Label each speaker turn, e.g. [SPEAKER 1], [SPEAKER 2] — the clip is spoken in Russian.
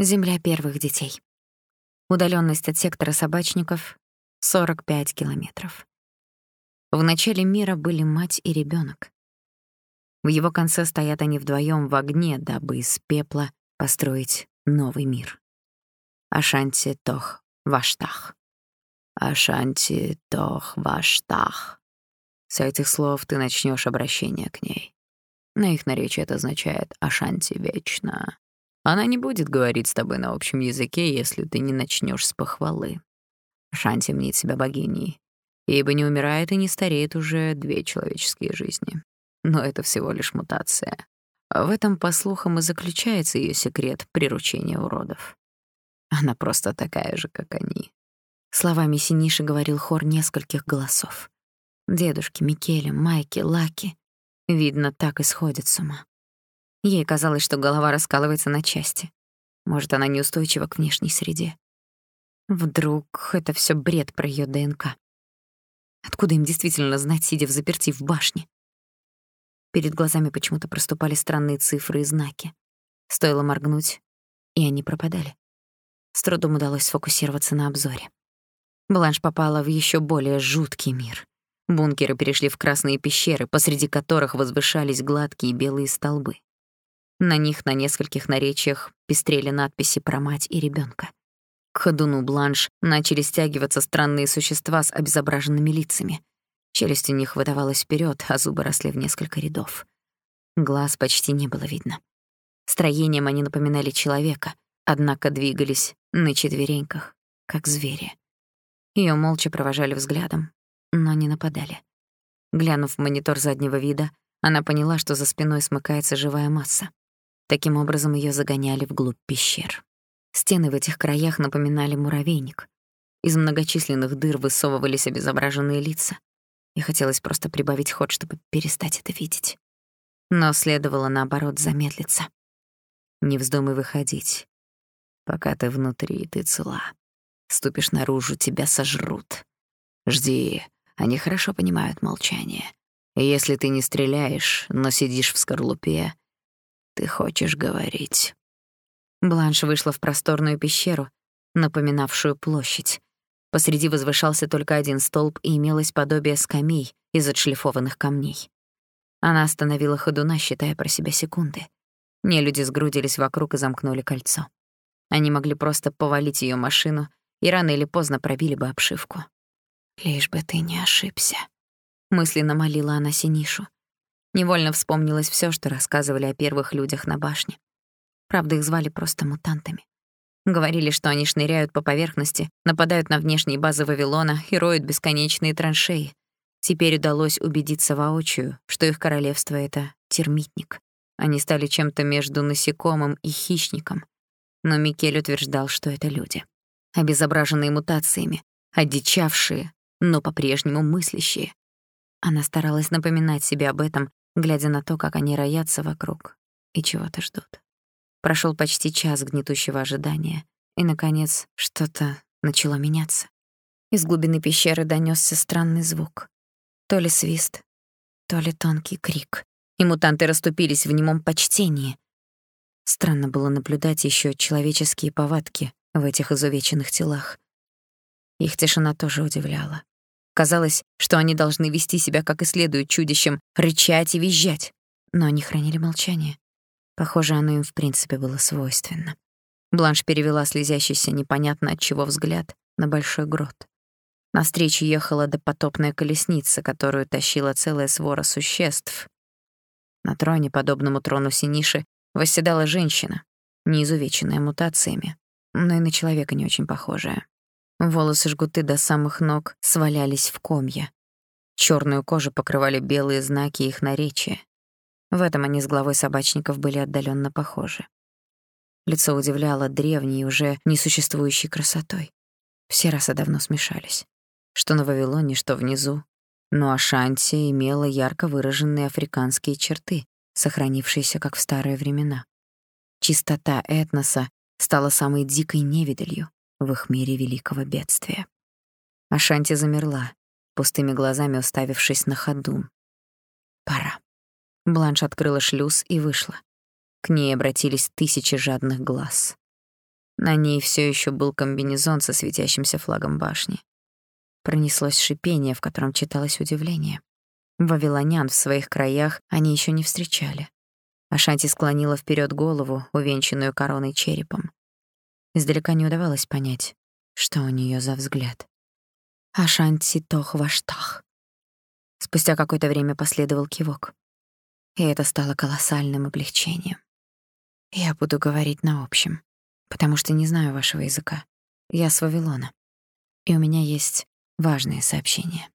[SPEAKER 1] Земля первых детей. Удаленность от сектора собачников — 45 километров. В начале мира были мать и ребенок. В его конце стоят они вдвоем в огне, дабы из пепла построить новый мир. Ашанти Тох Ваштах. Ашанти Тох Ваштах. С этих слов ты начнешь обращение к ней. На их наречии это означает «Ашанти вечно». Она не будет говорить с тобой на общем языке, если ты не начнешь с похвалы. Ашанти мнит себя богиней, ибо не умирает и не стареет уже две человеческие жизни. Но это всего лишь мутация. В этом, по слухам, и заключается ее секрет приручения уродов. Она просто такая же, как они. Словами Синиши говорил хор нескольких голосов. Дедушки, Микеле, Майки, Лаки. Видно, так и сходят с ума. Ей казалось, что голова раскалывается на части. Может, она неустойчива к внешней среде. Вдруг это все бред про ее ДНК. Откуда им действительно знать, сидя в заперти в башне? Перед глазами почему-то проступали странные цифры и знаки. Стоило моргнуть, и они пропадали. С трудом удалось сфокусироваться на обзоре. Бланш попала в еще более жуткий мир. Бункеры перешли в красные пещеры, посреди которых возвышались гладкие белые столбы. На них на нескольких наречиях пестрели надписи про мать и ребенка. К ходуну Бланш начали стягиваться странные существа с обезображенными лицами. Челюсть у них выдавалась вперед, а зубы росли в несколько рядов. Глаз почти не было видно. Строением они напоминали человека, однако двигались на четвереньках, как звери. Ее молча провожали взглядом, но не нападали. Глянув в монитор заднего вида, она поняла, что за спиной смыкается живая масса. Таким образом ее загоняли вглубь пещер. Стены в этих краях напоминали муравейник. Из многочисленных дыр высовывались обезображенные лица. И хотелось просто прибавить ход, чтобы перестать это видеть. Но следовало, наоборот, замедлиться. Не вздумай выходить. Пока ты внутри, ты цела. Ступишь наружу, тебя сожрут. Жди, они хорошо понимают молчание. Если ты не стреляешь, но сидишь в скорлупе, ты хочешь говорить. Бланш вышла в просторную пещеру, напоминавшую площадь. Посреди возвышался только один столб и имелось подобие скамей из отшлифованных камней. Она остановила ходуна, считая про себя секунды. Нелюди сгрудились вокруг и замкнули кольцо. Они могли просто повалить ее машину и рано или поздно пробили бы обшивку. «Лишь бы ты не ошибся», — мысленно молила она Синишу. Невольно вспомнилось все, что рассказывали о первых людях на башне. Правда, их звали просто мутантами. Говорили, что они шныряют по поверхности, нападают на внешние базы Вавилона и роют бесконечные траншеи. Теперь удалось убедиться воочию, что их королевство — это термитник. Они стали чем-то между насекомым и хищником. Но Микель утверждал, что это люди. Обезображенные мутациями, одичавшие, но по-прежнему мыслящие. Она старалась напоминать себе об этом, глядя на то, как они роятся вокруг и чего-то ждут. Прошел почти час гнетущего ожидания, и, наконец, что-то начало меняться. Из глубины пещеры донесся странный звук. То ли свист, то ли тонкий крик. И мутанты расступились в немом почтении. Странно было наблюдать еще человеческие повадки в этих изувеченных телах. Их тишина тоже удивляла. Казалось, что они должны вести себя как и следует чудищем, рычать и визжать. Но они хранили молчание. Похоже, оно им в принципе было свойственно. Бланш перевела слезящийся непонятно от чего взгляд на большой грот. Навстречу ехала допотопная колесница, которую тащила целая свора существ. На троне, подобному трону Синиши, восседала женщина, не изувеченная мутациями, но и на человека не очень похожая. Волосы жгуты до самых ног свалялись в комья. Черную кожу покрывали белые знаки их наречия. В этом они с главой собачников были отдаленно похожи. Лицо удивляло древней, уже несуществующей красотой. Все расы давно смешались. Что на Вавилоне, что внизу. Но Ашанти имела ярко выраженные африканские черты, сохранившиеся как в старые времена. Чистота этноса стала самой дикой невидалью в их мире великого бедствия. Ашанти замерла, пустыми глазами уставившись на ходу. Пора. Бланш открыла шлюз и вышла. К ней обратились тысячи жадных глаз. На ней все еще был комбинезон со светящимся флагом башни. Пронеслось шипение, в котором читалось удивление. Вавилонян в своих краях они еще не встречали. Ашанти склонила вперед голову, увенчанную короной черепом. Издалека не удавалось понять, что у нее за взгляд. Ашанти тох ваштах. Спустя какое-то время последовал кивок. И это стало колоссальным облегчением. Я буду говорить на общем, потому что не знаю вашего языка. Я с Вавилона. И у меня есть важные сообщения.